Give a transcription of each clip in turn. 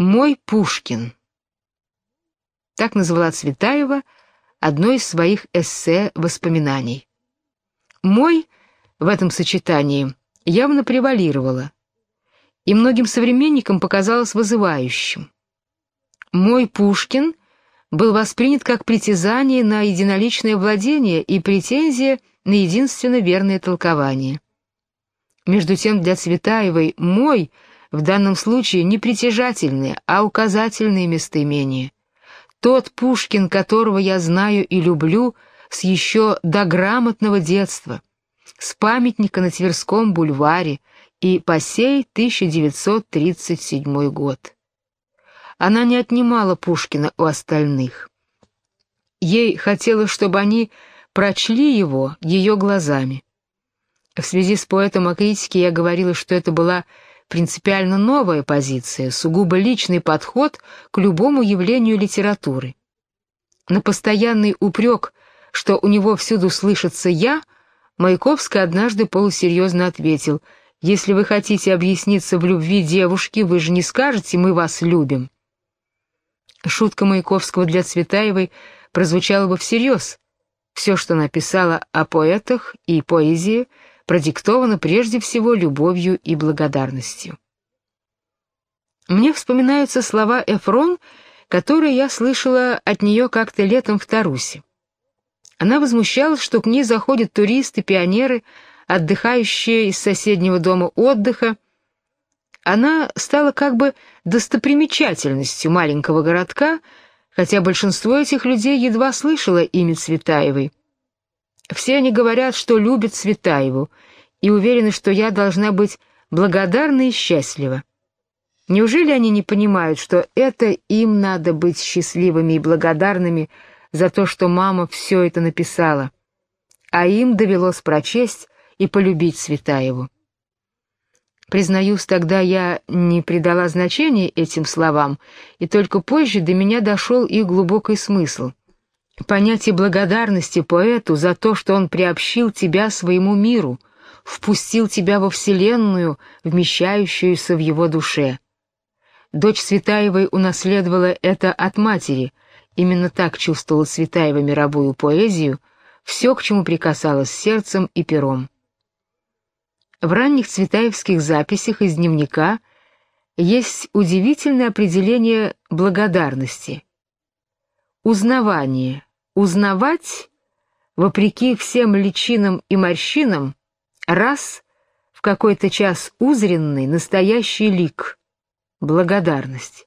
Мой Пушкин. Так назвала Цветаева одно из своих эссе-воспоминаний. Мой в этом сочетании явно превалировало, и многим современникам показалось вызывающим. Мой Пушкин был воспринят как притязание на единоличное владение и претензия на единственно верное толкование. Между тем для Цветаевой «мой» в данном случае не притяжательные, а указательные местоимения. Тот Пушкин, которого я знаю и люблю с еще дограмотного детства, с памятника на Тверском бульваре и по сей 1937 год. Она не отнимала Пушкина у остальных. Ей хотелось, чтобы они прочли его ее глазами. В связи с поэтом о критике я говорила, что это была принципиально новая позиция, сугубо личный подход к любому явлению литературы. На постоянный упрек, что у него всюду слышится «я», Маяковский однажды полусерьезно ответил, «Если вы хотите объясниться в любви девушки, вы же не скажете «мы вас любим». Шутка Маяковского для Цветаевой прозвучала бы всерьез. Все, что написала о поэтах и поэзии – продиктовано прежде всего любовью и благодарностью. Мне вспоминаются слова Эфрон, которые я слышала от нее как-то летом в Тарусе. Она возмущалась, что к ней заходят туристы, пионеры, отдыхающие из соседнего дома отдыха. Она стала как бы достопримечательностью маленького городка, хотя большинство этих людей едва слышало имя Цветаевой. Все они говорят, что любят Цветаеву, и уверены, что я должна быть благодарна и счастлива. Неужели они не понимают, что это им надо быть счастливыми и благодарными за то, что мама все это написала, а им довелось прочесть и полюбить Цветаеву? Признаюсь, тогда я не придала значения этим словам, и только позже до меня дошел их глубокий смысл — понятие благодарности поэту за то, что он приобщил тебя своему миру, впустил тебя во вселенную, вмещающуюся в его душе. Дочь Светаевой унаследовала это от матери, именно так чувствовала Светаева мировую поэзию, все, к чему прикасалась сердцем и пером. В ранних цветаевских записях из дневника есть удивительное определение благодарности. Узнавание — узнавать, вопреки всем личинам и морщинам, раз в какой-то час узренный настоящий лик — благодарность.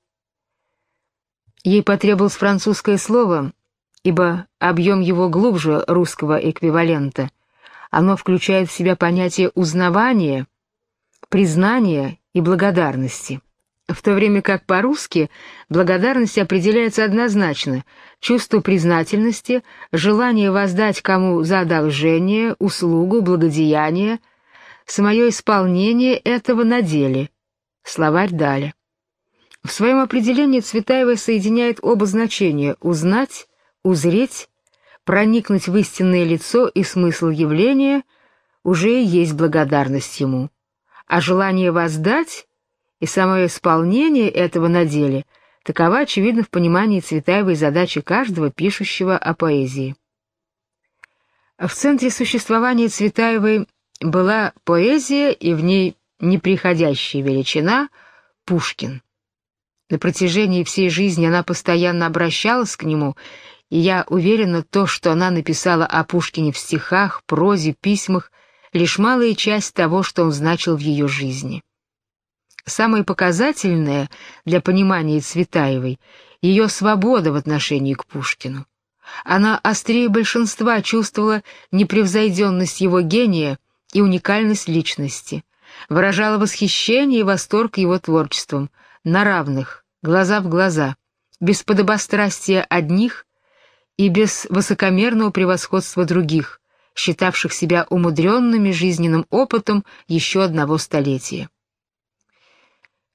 Ей потребовалось французское слово, ибо объем его глубже русского эквивалента. Оно включает в себя понятие узнавания, признания и благодарности в то время как по-русски благодарность определяется однозначно – чувство признательности, желание воздать кому за одолжение, услугу, благодеяние, самое исполнение этого на деле. Словарь Даля. В своем определении Цветаева соединяет оба значения – узнать, узреть, проникнуть в истинное лицо и смысл явления – уже и есть благодарность ему, а желание воздать – и самое исполнение этого на деле такова, очевидно, в понимании Цветаевой задачи каждого пишущего о поэзии. В центре существования Цветаевой была поэзия и в ней неприходящая величина Пушкин. На протяжении всей жизни она постоянно обращалась к нему, и я уверена, то, что она написала о Пушкине в стихах, прозе, письмах, лишь малая часть того, что он значил в ее жизни. Самое показательное для понимания Цветаевой — ее свобода в отношении к Пушкину. Она острее большинства чувствовала непревзойденность его гения и уникальность личности, выражала восхищение и восторг его творчеством, на равных, глаза в глаза, без подобострастия одних и без высокомерного превосходства других, считавших себя умудренными жизненным опытом еще одного столетия.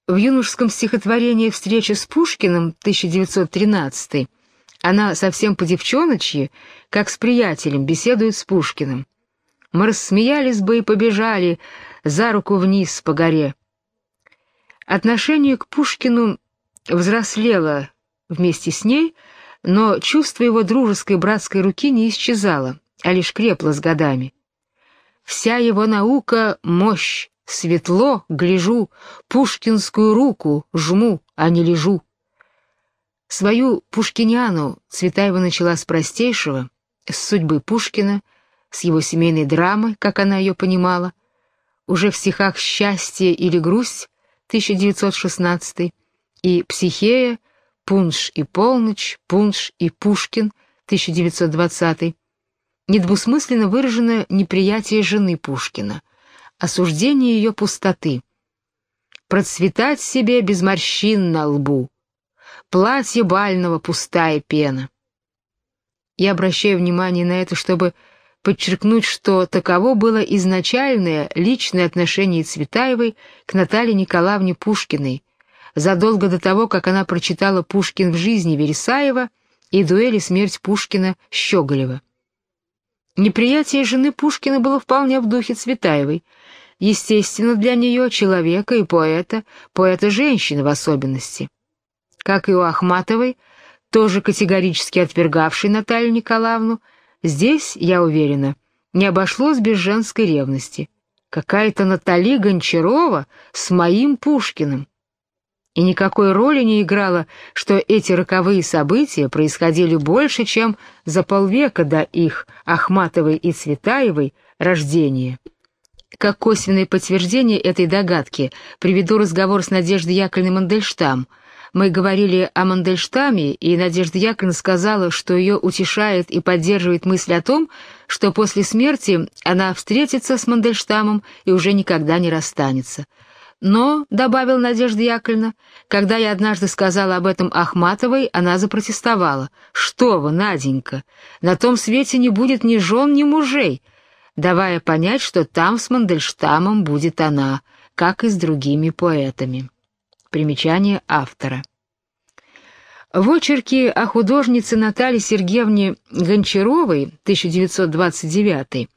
В юношеском стихотворении «Встреча с Пушкиным» 1913 она совсем по-девчоночьи, как с приятелем, беседует с Пушкиным. Мы рассмеялись бы и побежали за руку вниз по горе. Отношение к Пушкину взрослело вместе с ней, но чувство его дружеской братской руки не исчезало, а лишь крепло с годами. Вся его наука — мощь, светло, гляжу, пушкинскую руку жму, а не лежу. Свою пушкиняну Цветаева начала с простейшего, с судьбы Пушкина, с его семейной драмы, как она ее понимала, уже в стихах «Счастье» или «Грусть» 1916 и «Психея», «Пунш и полночь», «Пунш и Пушкин» 1920 недвусмысленно выражено неприятие жены Пушкина, осуждение ее пустоты. Процветать себе без морщин на лбу, платье бального пустая пена. Я обращаю внимание на это, чтобы подчеркнуть, что таково было изначальное личное отношение Цветаевой к Наталье Николаевне Пушкиной, задолго до того, как она прочитала «Пушкин в жизни» Вересаева и «Дуэли смерть Пушкина» Щеголева. Неприятие жены Пушкина было вполне в духе Цветаевой, естественно для нее, человека и поэта, поэта-женщины в особенности. Как и у Ахматовой, тоже категорически отвергавшей Наталью Николаевну, здесь, я уверена, не обошлось без женской ревности. Какая-то Натали Гончарова с моим Пушкиным. И никакой роли не играло, что эти роковые события происходили больше, чем за полвека до их, Ахматовой и Цветаевой, рождения. Как косвенное подтверждение этой догадки приведу разговор с Надеждой Яковлевной Мандельштам. Мы говорили о Мандельштаме, и Надежда Яковлевна сказала, что ее утешает и поддерживает мысль о том, что после смерти она встретится с Мандельштамом и уже никогда не расстанется. Но, — добавил Надежда Яковлевна, — когда я однажды сказала об этом Ахматовой, она запротестовала. «Что вы, Наденька, на том свете не будет ни жен, ни мужей», давая понять, что там с Мандельштамом будет она, как и с другими поэтами. Примечание автора. В очерке о художнице Наталье Сергеевне Гончаровой 1929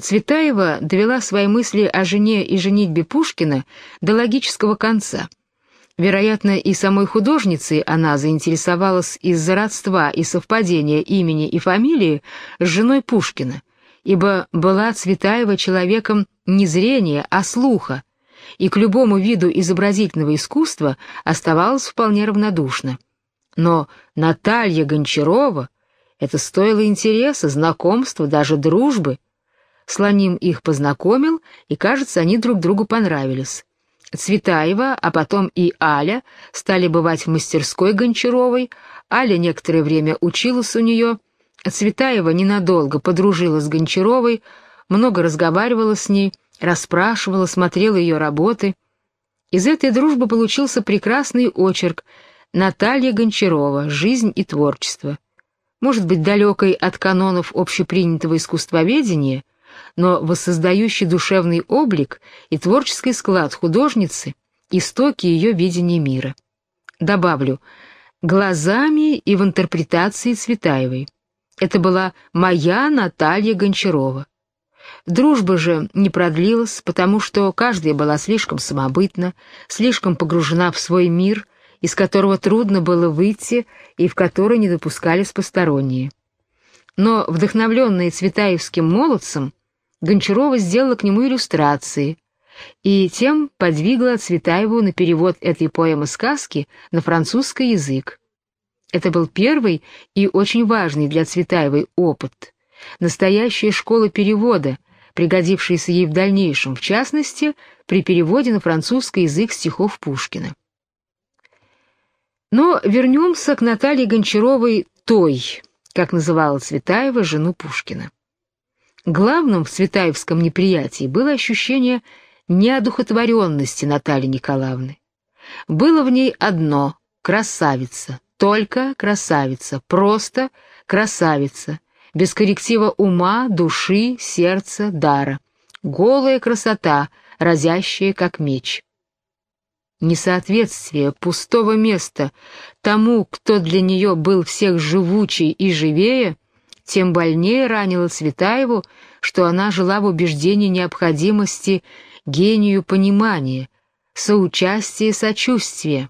Цветаева довела свои мысли о жене и женитьбе Пушкина до логического конца. Вероятно, и самой художницей она заинтересовалась из-за родства и совпадения имени и фамилии с женой Пушкина – ибо была Цветаева человеком не зрения, а слуха, и к любому виду изобразительного искусства оставалась вполне равнодушна. Но Наталья Гончарова — это стоило интереса, знакомства, даже дружбы. Слоним их познакомил, и, кажется, они друг другу понравились. Цветаева, а потом и Аля стали бывать в мастерской Гончаровой, Аля некоторое время училась у нее — Цветаева ненадолго подружилась с Гончаровой, много разговаривала с ней, расспрашивала, смотрела ее работы. Из этой дружбы получился прекрасный очерк «Наталья Гончарова. Жизнь и творчество». Может быть, далекой от канонов общепринятого искусствоведения, но воссоздающий душевный облик и творческий склад художницы, истоки ее видения мира. Добавлю, глазами и в интерпретации Цветаевой. Это была моя Наталья Гончарова. Дружба же не продлилась, потому что каждая была слишком самобытна, слишком погружена в свой мир, из которого трудно было выйти и в который не допускались посторонние. Но, вдохновленная Цветаевским молодцем, Гончарова сделала к нему иллюстрации и тем подвигла Цветаеву на перевод этой поэмы-сказки на французский язык. Это был первый и очень важный для Цветаевой опыт. Настоящая школа перевода, пригодившаяся ей в дальнейшем, в частности, при переводе на французский язык стихов Пушкина. Но вернемся к Наталье Гончаровой той, как называла Цветаева жену Пушкина. Главным в Цветаевском неприятии было ощущение неодухотворенности Натальи Николаевны. Было в ней одно — красавица, только красавица, просто красавица, без корректива ума, души, сердца, дара. Голая красота, разящая как меч. Несоответствие пустого места тому, кто для нее был всех живучей и живее, тем больнее ранило Цветаеву, что она жила в убеждении необходимости гению понимания, соучастия и сочувствия.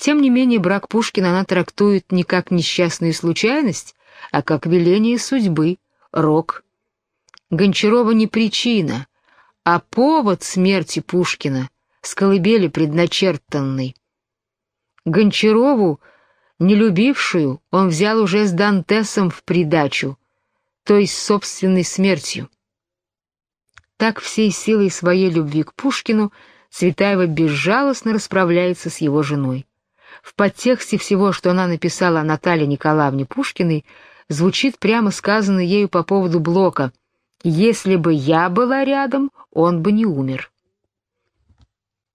Тем не менее, брак Пушкина она трактует не как несчастную случайность, а как веление судьбы, рок. Гончарова не причина, а повод смерти Пушкина, с колыбели предначертанный. Гончарову, не любившую, он взял уже с Дантесом в придачу, то есть собственной смертью. Так всей силой своей любви к Пушкину Цветаева безжалостно расправляется с его женой. В подтексте всего, что она написала Наталье Николаевне Пушкиной, звучит прямо сказано ею по поводу Блока «Если бы я была рядом, он бы не умер».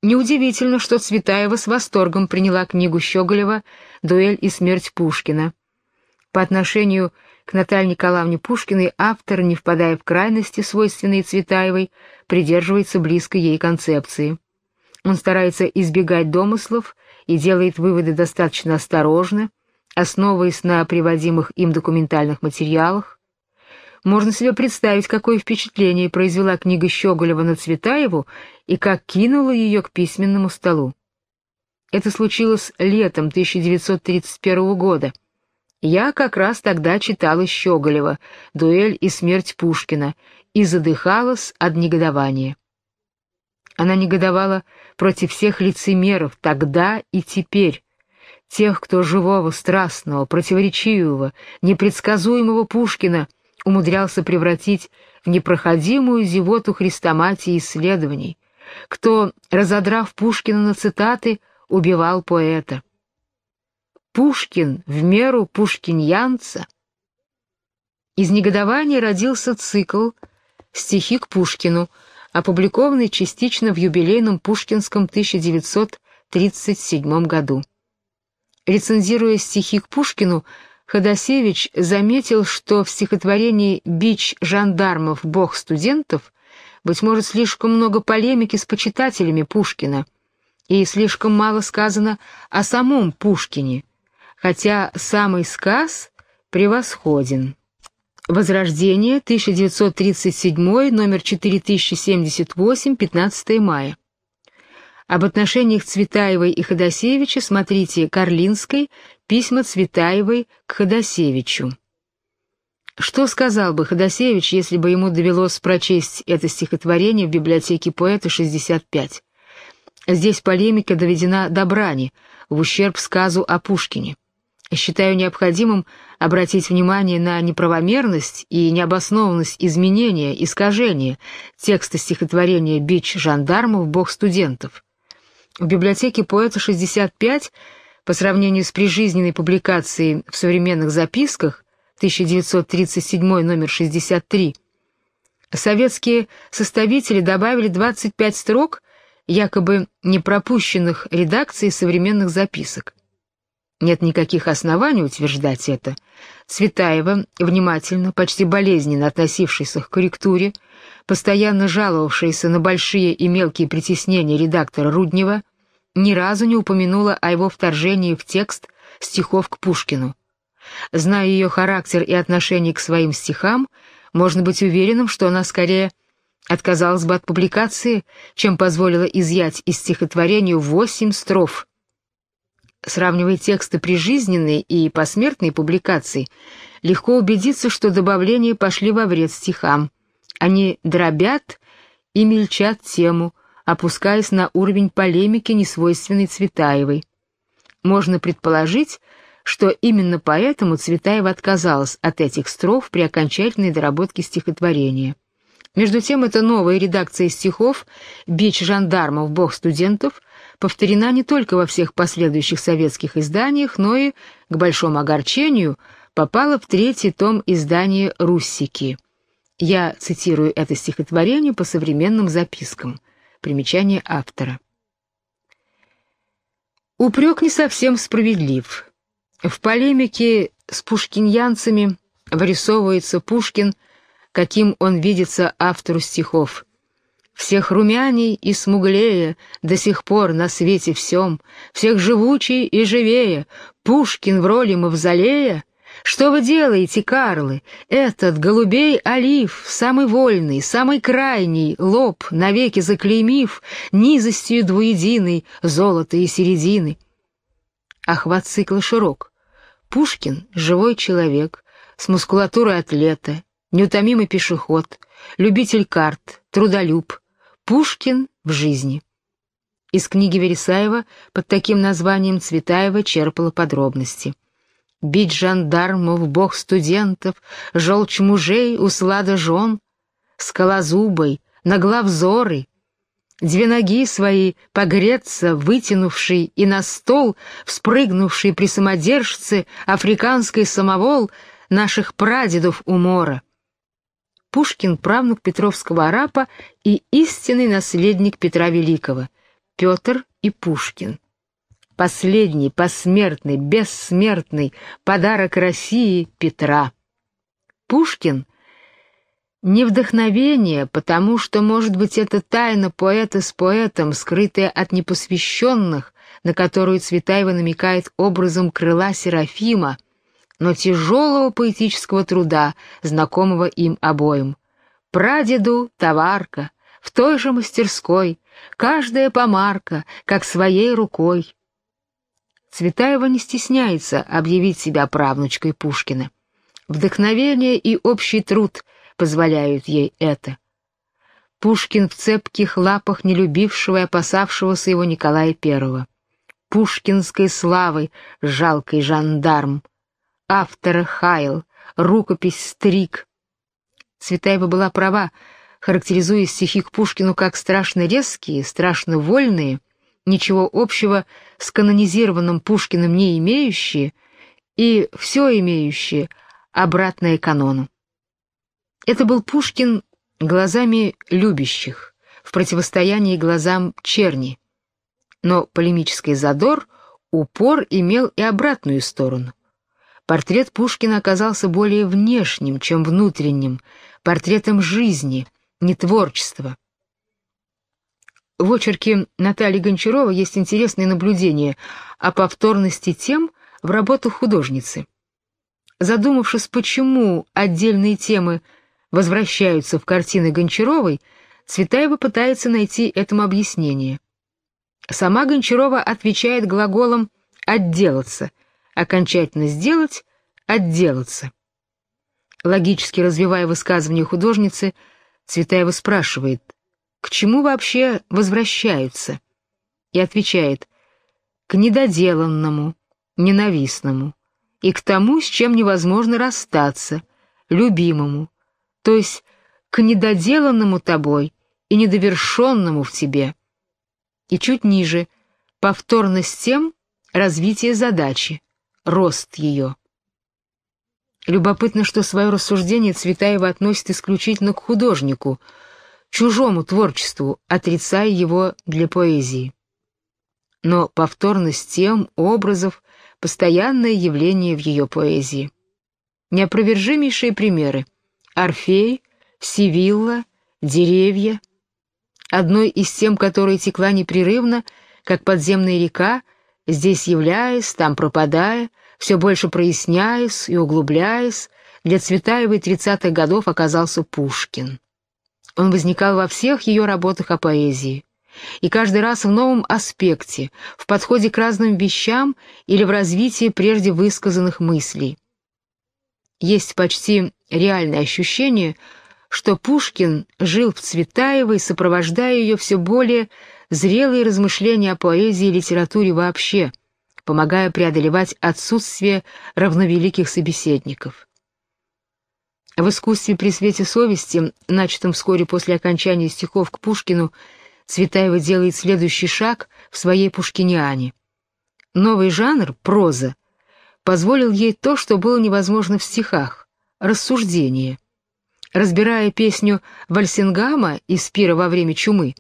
Неудивительно, что Цветаева с восторгом приняла книгу Щеголева «Дуэль и смерть Пушкина». По отношению к Наталье Николаевне Пушкиной автор, не впадая в крайности, свойственные Цветаевой, придерживается близкой ей концепции. Он старается избегать домыслов и делает выводы достаточно осторожно, основываясь на приводимых им документальных материалах. Можно себе представить, какое впечатление произвела книга Щеголева на Цветаеву и как кинула ее к письменному столу. Это случилось летом 1931 года. Я как раз тогда читала Щеголева «Дуэль и смерть Пушкина» и задыхалась от негодования. Она негодовала против всех лицемеров тогда и теперь, тех, кто живого, страстного, противоречивого, непредсказуемого Пушкина умудрялся превратить в непроходимую зевоту хрестоматии исследований, кто, разодрав Пушкина на цитаты, убивал поэта. Пушкин в меру пушкиньянца. Из негодования родился цикл «Стихи к Пушкину», опубликованный частично в юбилейном Пушкинском 1937 году. Рецензируя стихи к Пушкину, Ходосевич заметил, что в стихотворении «Бич жандармов, бог студентов» быть может слишком много полемики с почитателями Пушкина и слишком мало сказано о самом Пушкине, хотя самый сказ превосходен. Возрождение, 1937, номер 4078, 15 мая. Об отношениях Цветаевой и Ходосевича смотрите Карлинской «Письма Цветаевой к Ходосевичу». Что сказал бы Ходосевич, если бы ему довелось прочесть это стихотворение в библиотеке поэта 65? Здесь полемика доведена до брани, в ущерб сказу о Пушкине. Считаю необходимым обратить внимание на неправомерность и необоснованность изменения, искажения текста стихотворения «Бич жандармов, бог студентов». В библиотеке поэта 65 по сравнению с прижизненной публикацией в современных записках 1937 номер 63 советские составители добавили 25 строк якобы непропущенных редакций современных записок. Нет никаких оснований утверждать это. Цветаева, внимательно, почти болезненно относившаяся к корректуре, постоянно жаловавшаяся на большие и мелкие притеснения редактора Руднева, ни разу не упомянула о его вторжении в текст стихов к Пушкину. Зная ее характер и отношение к своим стихам, можно быть уверенным, что она скорее отказалась бы от публикации, чем позволила изъять из стихотворения восемь строф, Сравнивая тексты прижизненной и посмертной публикации, легко убедиться, что добавления пошли во вред стихам. Они дробят и мельчат тему, опускаясь на уровень полемики, несвойственной Цветаевой. Можно предположить, что именно поэтому Цветаева отказалась от этих строф при окончательной доработке стихотворения. Между тем, эта новая редакция стихов «Бич жандармов, бог студентов» повторена не только во всех последующих советских изданиях, но и, к большому огорчению, попала в третий том издания «Руссики». Я цитирую это стихотворение по современным запискам. Примечание автора. Упрек не совсем справедлив. В полемике с пушкиньянцами вырисовывается Пушкин, каким он видится автору стихов – всех румяней и смуглее до сих пор на свете всем, всех живучей и живее, Пушкин в роли Мавзолея. Что вы делаете, Карлы? Этот голубей олив, самый вольный, самый крайний, лоб, навеки заклеймив, низостью двуединой, золото и середины. охват цикла широк. Пушкин — живой человек, с мускулатурой атлета, неутомимый пешеход, любитель карт, трудолюб. Пушкин в жизни. Из книги Вересаева под таким названием Цветаева черпала подробности. «Бить жандармов, бог студентов, желчь мужей, услада жен, скалозубой, нагловзорый, две ноги свои погреться, вытянувший и на стол, вспрыгнувший при самодержце африканский самовол наших прадедов умора. Пушкин — правнук Петровского арапа и истинный наследник Петра Великого, Петр и Пушкин. Последний, посмертный, бессмертный подарок России Петра. Пушкин — не вдохновение, потому что, может быть, это тайна поэта с поэтом, скрытая от непосвященных, на которую Цветаева намекает образом крыла Серафима, но тяжелого поэтического труда, знакомого им обоим. Прадеду товарка, в той же мастерской, каждая помарка, как своей рукой. Цветаева не стесняется объявить себя правнучкой Пушкина. Вдохновение и общий труд позволяют ей это. Пушкин в цепких лапах нелюбившего и опасавшегося его Николая I. Пушкинской славы жалкий жандарм — автора Хайл, рукопись Стрик. Цветаева была права, характеризуя стихи к Пушкину как страшно резкие, страшно вольные, ничего общего с канонизированным Пушкиным не имеющие и все имеющие, обратное канону. Это был Пушкин глазами любящих, в противостоянии глазам черни. Но полемический задор, упор имел и обратную сторону. Портрет Пушкина оказался более внешним, чем внутренним, портретом жизни, не творчества. В очерке Натальи Гончарова есть интересное наблюдение о повторности тем в работах художницы. Задумавшись, почему отдельные темы возвращаются в картины Гончаровой, Цветаева пытается найти этому объяснение. Сама Гончарова отвечает глаголом «отделаться», окончательно сделать, отделаться. Логически развивая высказывание художницы, Цветаева спрашивает, к чему вообще возвращаются? И отвечает, к недоделанному, ненавистному и к тому, с чем невозможно расстаться, любимому, то есть к недоделанному тобой и недовершенному в тебе. И чуть ниже, повторно с тем, развитие задачи, рост ее. Любопытно, что свое рассуждение Цветаева относит исключительно к художнику, чужому творчеству, отрицая его для поэзии. Но повторность тем, образов — постоянное явление в ее поэзии. Неопровержимейшие примеры — Орфей, Сивилла, деревья. Одной из тем, которая текла непрерывно, как подземная река, здесь являясь, там пропадая, все больше проясняясь и углубляясь, для Цветаевой 30-х годов оказался Пушкин. Он возникал во всех ее работах о поэзии, и каждый раз в новом аспекте, в подходе к разным вещам или в развитии прежде высказанных мыслей. Есть почти реальное ощущение, что Пушкин жил в Цветаевой, сопровождая ее все более зрелые размышления о поэзии и литературе вообще, помогая преодолевать отсутствие равновеликих собеседников. В искусстве при свете совести, начатом вскоре после окончания стихов к Пушкину, Цветаева делает следующий шаг в своей пушкиниане. Новый жанр, проза, позволил ей то, что было невозможно в стихах — рассуждение. Разбирая песню Вальсингама из «Пира во время чумы»,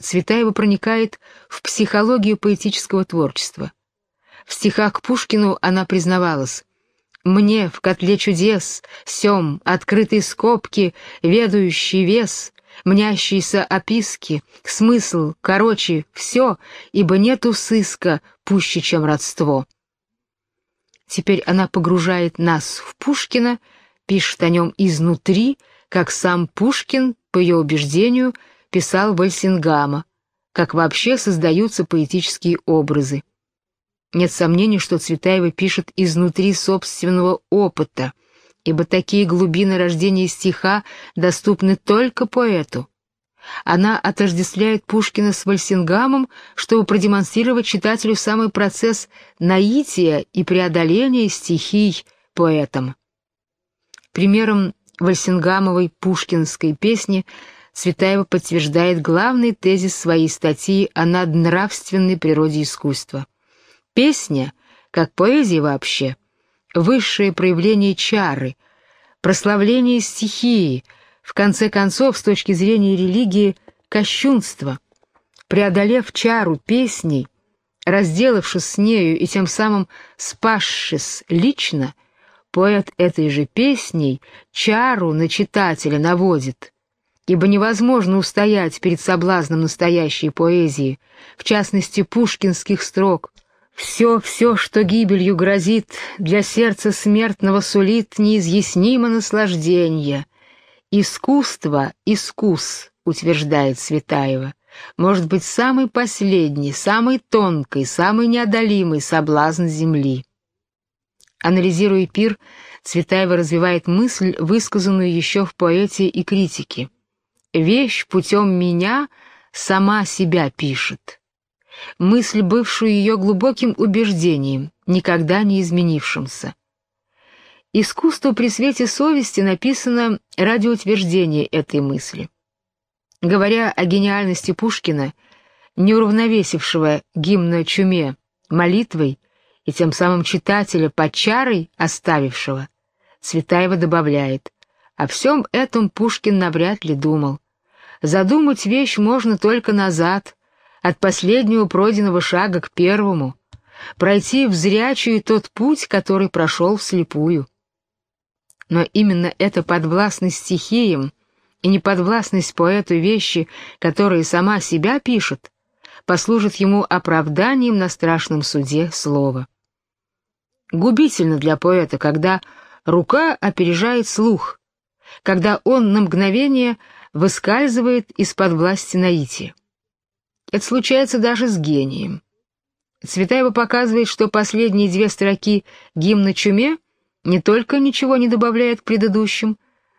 Цветаева проникает в психологию поэтического творчества. В стихах к Пушкину она признавалась «Мне в котле чудес, сем, открытые скобки, ведающий вес, мнящиеся описки, смысл, короче, все, ибо нету сыска пуще, чем родство». Теперь она погружает нас в Пушкина, пишет о нем изнутри, как сам Пушкин, по ее убеждению, писал Вальсингама, как вообще создаются поэтические образы. Нет сомнений, что Цветаева пишет изнутри собственного опыта, ибо такие глубины рождения стиха доступны только поэту. Она отождествляет Пушкина с Вальсингамом, чтобы продемонстрировать читателю самый процесс наития и преодоления стихий поэтом. Примером Вальсингамовой пушкинской песни Цветаева подтверждает главный тезис своей статьи о наднравственной природе искусства. Песня, как поэзия вообще, высшее проявление чары, прославление стихии, в конце концов, с точки зрения религии, кощунство. Преодолев чару песней, разделавшись с нею и тем самым спасшись лично, поэт этой же песней чару на читателя наводит, ибо невозможно устоять перед соблазном настоящей поэзии, в частности пушкинских строк. Все, все, что гибелью грозит, для сердца смертного сулит неизъяснимо наслаждение. Искусство, искус, утверждает Светаева, может быть самый последний, самый тонкий, самый неодолимый соблазн земли. Анализируя пир, Цветаева развивает мысль, высказанную еще в поэте и критике. «Вещь путем меня сама себя пишет». Мысль, бывшую ее глубоким убеждением, никогда не изменившимся. Искусство при свете совести написано ради утверждения этой мысли. Говоря о гениальности Пушкина, не уравновесившего гимна чуме молитвой, и тем самым читателя под чарой оставившего, Цветаева добавляет, о всем этом Пушкин навряд ли думал. Задумать вещь можно только назад, от последнего пройденного шага к первому, пройти в зрячую тот путь, который прошел вслепую. Но именно эта подвластность стихиям и неподвластность поэту вещи, которые сама себя пишет, послужит ему оправданием на страшном суде слова. Губительно для поэта, когда рука опережает слух, когда он на мгновение выскальзывает из-под власти наития. Это случается даже с гением. Цветаева показывает, что последние две строки гимна чуме не только ничего не добавляют к предыдущим,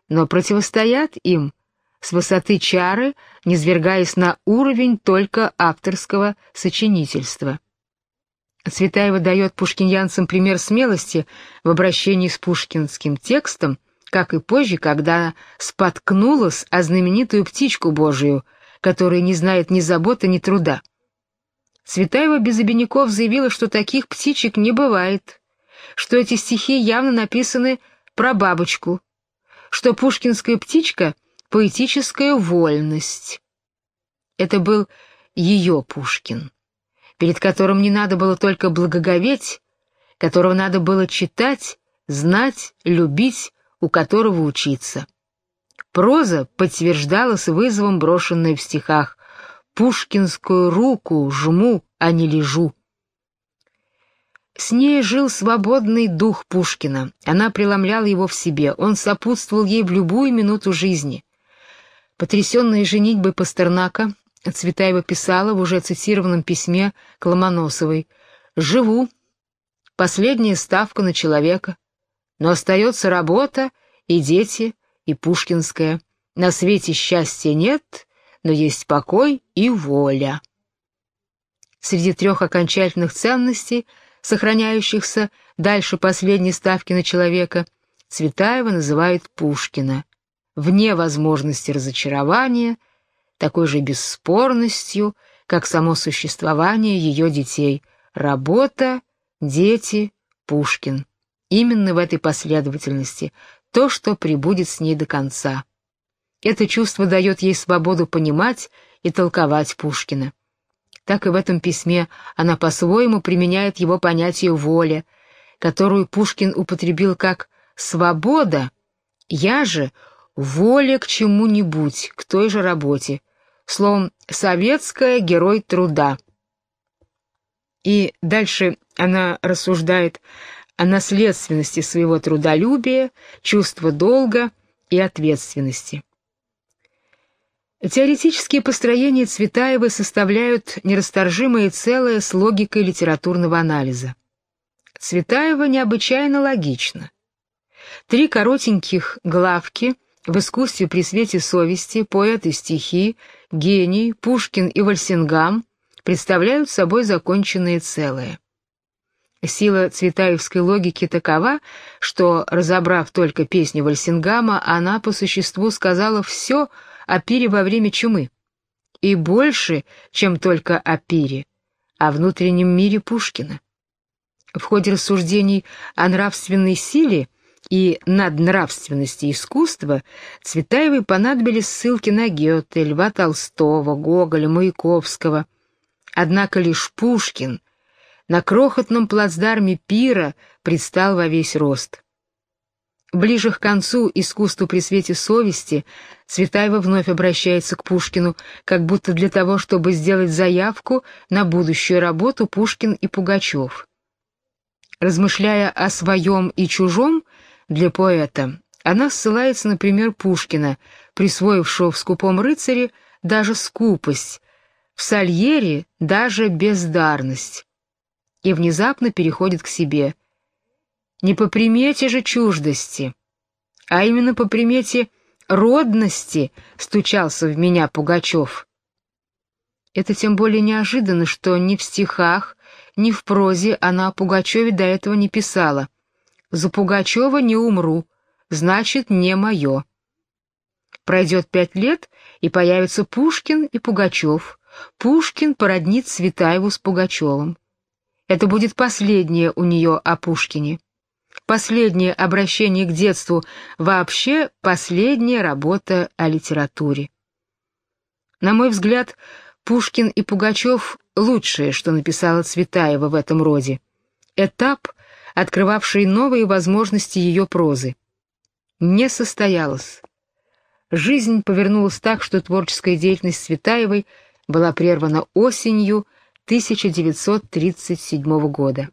но противостоят им с высоты чары, низвергаясь на уровень только авторского сочинительства. Цветаева дает пушкиньянцам пример смелости в обращении с пушкинским текстом, как и позже, когда споткнулась о знаменитую птичку Божию, которая не знает ни заботы, ни труда. Цветаева без обиняков заявила, что таких птичек не бывает, что эти стихи явно написаны про бабочку, что пушкинская птичка — поэтическая вольность. Это был ее Пушкин перед которым не надо было только благоговеть, которого надо было читать, знать, любить, у которого учиться. Проза подтверждала с вызовом, брошенной в стихах, «Пушкинскую руку жму, а не лежу». С ней жил свободный дух Пушкина, она преломляла его в себе, он сопутствовал ей в любую минуту жизни. Потрясенная женитьбой Пастернака, Цветаева писала в уже цитированном письме к Ломоносовой «Живу. Последняя ставка на человека. Но остается работа, и дети, и Пушкинская. На свете счастья нет, но есть покой и воля». Среди трех окончательных ценностей, сохраняющихся дальше последней ставки на человека, Цветаева называет Пушкина. Вне возможности разочарования — такой же бесспорностью, как само существование ее детей. Работа, дети, Пушкин. Именно в этой последовательности то, что прибудет с ней до конца. Это чувство дает ей свободу понимать и толковать Пушкина. Так и в этом письме она по-своему применяет его понятие воля, которую Пушкин употребил как «свобода», я же воля к чему-нибудь, к той же работе, словом, советская герой труда. И дальше она рассуждает о наследственности своего трудолюбия, чувства долга и ответственности. Теоретические построения Цветаевой составляют нерасторжимое целое с логикой литературного анализа. Цветаева необычайно логична. Три коротеньких главки в искусстве при свете совести, поэты стихи, гений, Пушкин и Вальсингам представляют собой законченное целое. Сила цветаевской логики такова, что, разобрав только песни Вальсингама, она по существу сказала все о пире во время чумы. И больше, чем только о пире, о внутреннем мире Пушкина. В ходе рассуждений о нравственной силе и наднравственности искусства Цветаевой понадобились ссылки на Гёте, Льва Толстого, Гоголя, Маяковского. Однако лишь Пушкин на крохотном плацдарме пира предстал во весь рост. Ближе к концу искусству при свете совести Цветаева вновь обращается к Пушкину, как будто для того, чтобы сделать заявку на будущую работу Пушкин и Пугачев. Размышляя о своем и чужом для поэта, она ссылается на пример Пушкина, присвоившего в «Скупом рыцаре» даже скупость, в «Сальере» даже бездарность, и внезапно переходит к себе. Не по примете же чуждости, а именно по примете родности стучался в меня Пугачев. Это тем более неожиданно, что ни в стихах, ни в прозе она о Пугачеве до этого не писала. «За Пугачева не умру, значит, не мое». Пройдет пять лет, и появятся Пушкин и Пугачев. Пушкин породнит Цветаеву с Пугачевым. Это будет последнее у нее о Пушкине. Последнее обращение к детству, вообще последняя работа о литературе. На мой взгляд, Пушкин и Пугачев — лучшее, что написала Цветаева в этом роде. Этап, открывавший новые возможности ее прозы. Не состоялось. Жизнь повернулась так, что творческая деятельность Цветаевой была прервана осенью 1937 года.